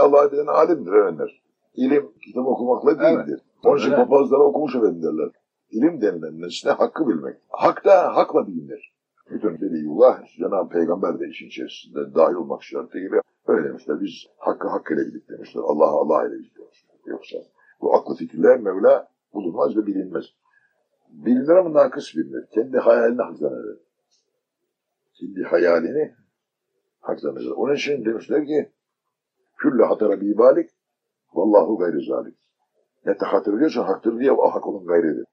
Allah'ı bilen alimdir efendiler. İlim kitap okumakla değildir. Onun için papazlara okumuş efendim derler. İlim denilen nesne hakkı bilmek. Hak da hakla bilinir. Bütün Veliyullah, Cenab-ı Peygamber de işin içerisinde dahil olmak şartı gibi öyle demişler. Biz hakkı hak ile bildik demişler. Allah'ı Allah ile bildik demişler. Yoksa bu aklı fikirler Mevla bulunmaz ve bilinmez. Bilinir ama nakıs bilinir. Kendi hayalini zanneder. Kendi hayalini zanneder. Onun için demişler ki Külle hatara bibalik vallahu gayri zalik. Ne hatırlıyorsa haktır diye o hak onun gayridir.